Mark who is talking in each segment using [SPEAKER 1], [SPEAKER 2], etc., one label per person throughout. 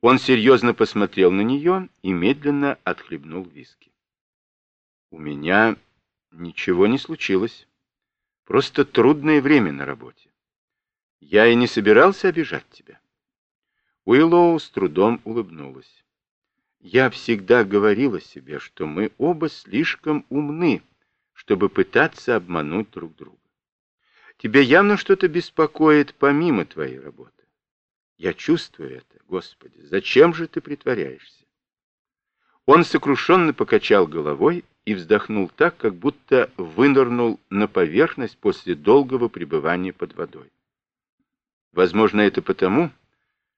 [SPEAKER 1] Он серьезно посмотрел на нее и медленно отхлебнул виски. «У меня ничего не случилось. Просто трудное время на работе. Я и не собирался обижать тебя». Уиллоу с трудом улыбнулась. «Я всегда говорила себе, что мы оба слишком умны, чтобы пытаться обмануть друг друга. Тебя явно что-то беспокоит помимо твоей работы. Я чувствую это, Господи, зачем же ты притворяешься? Он сокрушенно покачал головой и вздохнул так, как будто вынырнул на поверхность после долгого пребывания под водой. Возможно, это потому,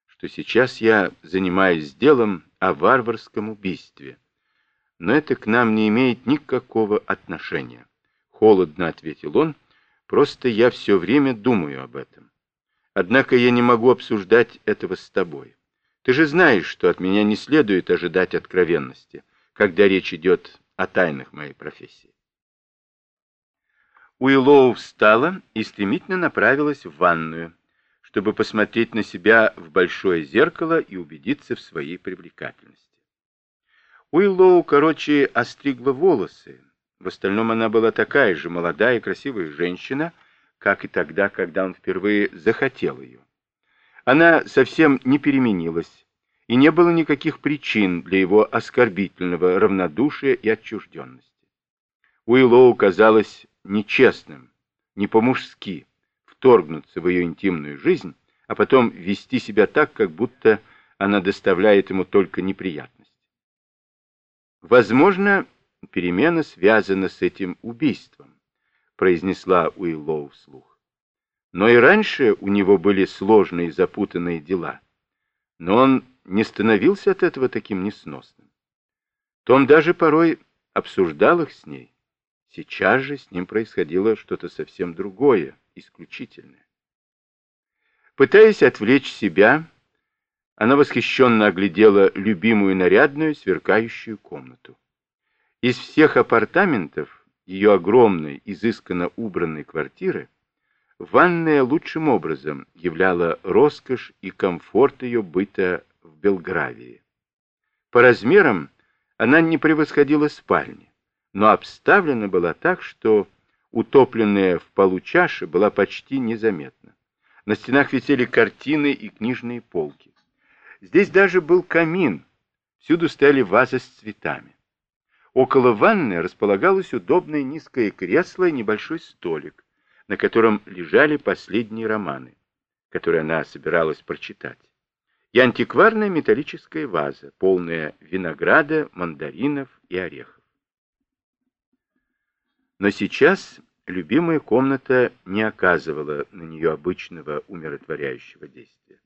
[SPEAKER 1] что сейчас я занимаюсь делом о варварском убийстве. Но это к нам не имеет никакого отношения. Холодно ответил он, просто я все время думаю об этом. Однако я не могу обсуждать этого с тобой. Ты же знаешь, что от меня не следует ожидать откровенности, когда речь идет о тайнах моей профессии. Уиллоу встала и стремительно направилась в ванную, чтобы посмотреть на себя в большое зеркало и убедиться в своей привлекательности. Уиллоу, короче, остригла волосы. В остальном она была такая же молодая и красивая женщина, как и тогда, когда он впервые захотел ее. Она совсем не переменилась, и не было никаких причин для его оскорбительного равнодушия и отчужденности. Уиллоу казалось нечестным, не по-мужски, вторгнуться в ее интимную жизнь, а потом вести себя так, как будто она доставляет ему только неприятности. Возможно, перемена связана с этим убийством произнесла Уиллоу вслух. Но и раньше у него были сложные и запутанные дела. Но он не становился от этого таким несносным. Том даже порой обсуждал их с ней. Сейчас же с ним происходило что-то совсем другое, исключительное. Пытаясь отвлечь себя, она восхищенно оглядела любимую нарядную сверкающую комнату. Из всех апартаментов ее огромной, изысканно убранной квартиры, ванная лучшим образом являла роскошь и комфорт ее быта в Белгравии. По размерам она не превосходила спальни, но обставлена была так, что утопленная в полу чаша была почти незаметна. На стенах висели картины и книжные полки. Здесь даже был камин, всюду стояли вазы с цветами. Около ванны располагалось удобное низкое кресло и небольшой столик, на котором лежали последние романы, которые она собиралась прочитать, и антикварная металлическая ваза, полная винограда, мандаринов и орехов. Но сейчас любимая комната не оказывала на нее обычного умиротворяющего действия.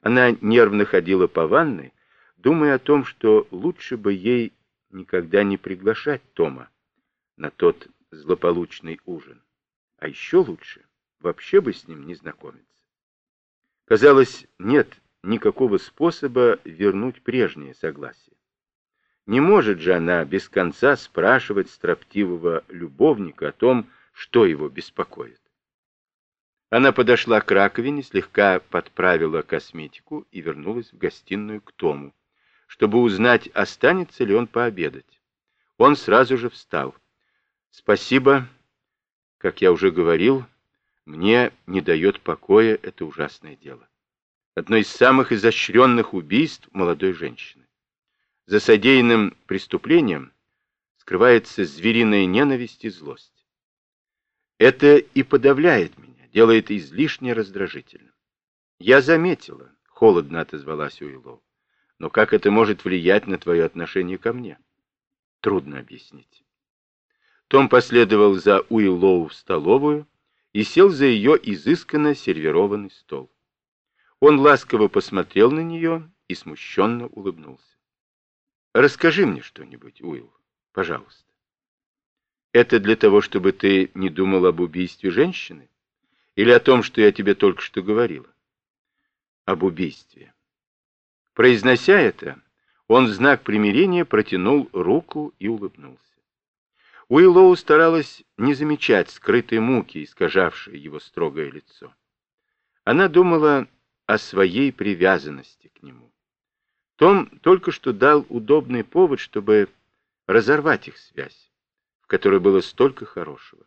[SPEAKER 1] Она нервно ходила по ванной, думая о том, что лучше бы ей никогда не приглашать Тома на тот злополучный ужин. А еще лучше вообще бы с ним не знакомиться. Казалось, нет никакого способа вернуть прежнее согласие. Не может же она без конца спрашивать строптивого любовника о том, что его беспокоит. Она подошла к раковине, слегка подправила косметику и вернулась в гостиную к Тому, чтобы узнать, останется ли он пообедать. Он сразу же встал. «Спасибо. Как я уже говорил, мне не дает покоя это ужасное дело. Одно из самых изощренных убийств молодой женщины. За содеянным преступлением скрывается звериная ненависть и злость. Это и подавляет меня, делает излишне раздражительным. Я заметила, холодно отозвалась Уиллоу. Но как это может влиять на твое отношение ко мне? Трудно объяснить. Том последовал за Уиллоу в столовую и сел за ее изысканно сервированный стол. Он ласково посмотрел на нее и смущенно улыбнулся. «Расскажи мне что-нибудь, Уилл, пожалуйста. Это для того, чтобы ты не думал об убийстве женщины? Или о том, что я тебе только что говорила? Об убийстве. Произнося это, он в знак примирения протянул руку и улыбнулся. Уиллоу старалась не замечать скрытой муки, искажавшей его строгое лицо. Она думала о своей привязанности к нему. Том только что дал удобный повод, чтобы разорвать их связь, в которой было столько хорошего.